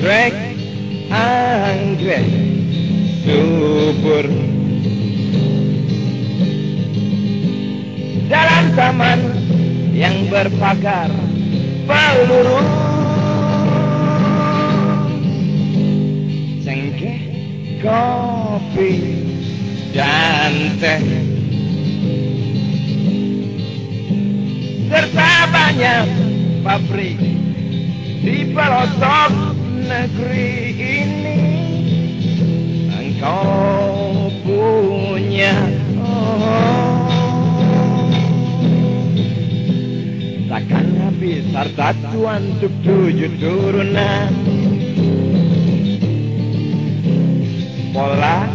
anggrek anggrek subur. Dalam zaman yang berpagar peluru. Cengkeh kopi dan teh. Serta banyak pabrik di pelosok negeri ini engkau punya. Oh, takkan habis harta tuan untuk tujuh turunan. Pola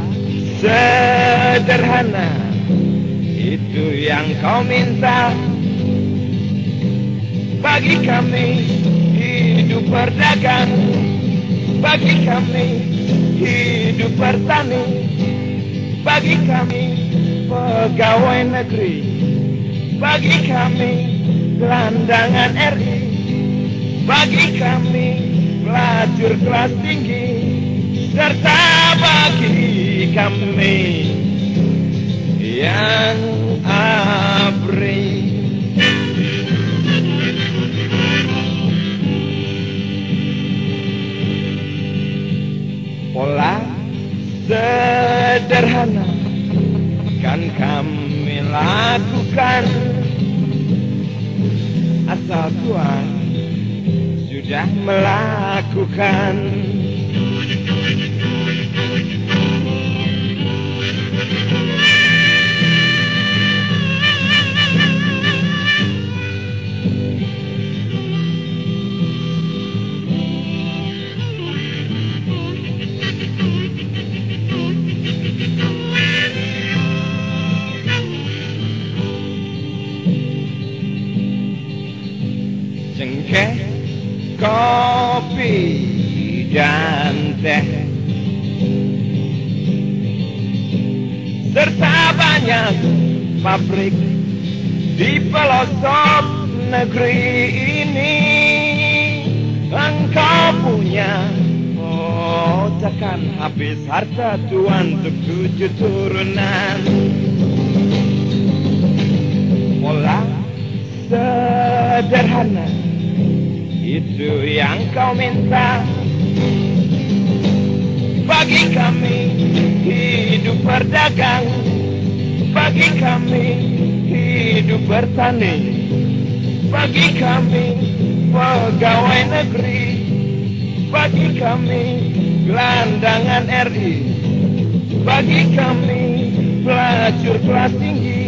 sederhana itu yang kau minta. Bagi kami hidup berdagang bagi kami hidup bertani. Bagi kami pegawai negeri. Bagi kami gelandangan RI bagi kami pelacur kelas tinggi serta bagi sederhana. Kan kami lakukan. Asal Tuhan sudah melakukan cengkeh kopi dan teh. Serta banyak pabrik di pelosok negeri ini. Engkau punya oh takkan habis harta tuan untuk tujuh turunan. Pola sederhana itu yang kau minta. Bagi kami hidup berdagang. Bagi kami hidup bertani bagi kami pegawai negeri. Bagi kami gelandangan RI bagi kami pelacur kelas tinggi.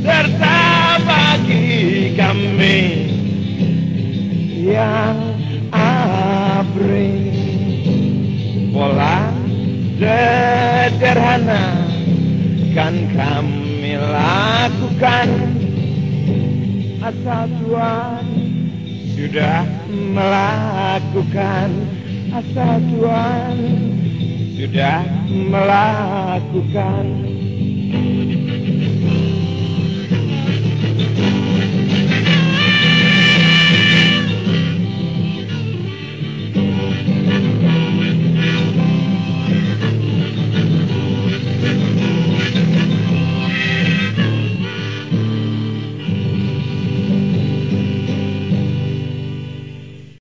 Serta bagi kami yang abri pola sederhana kan kami lakukan. Asal Tuhan sudah melakukan. Asal Tuhan sudah melakukan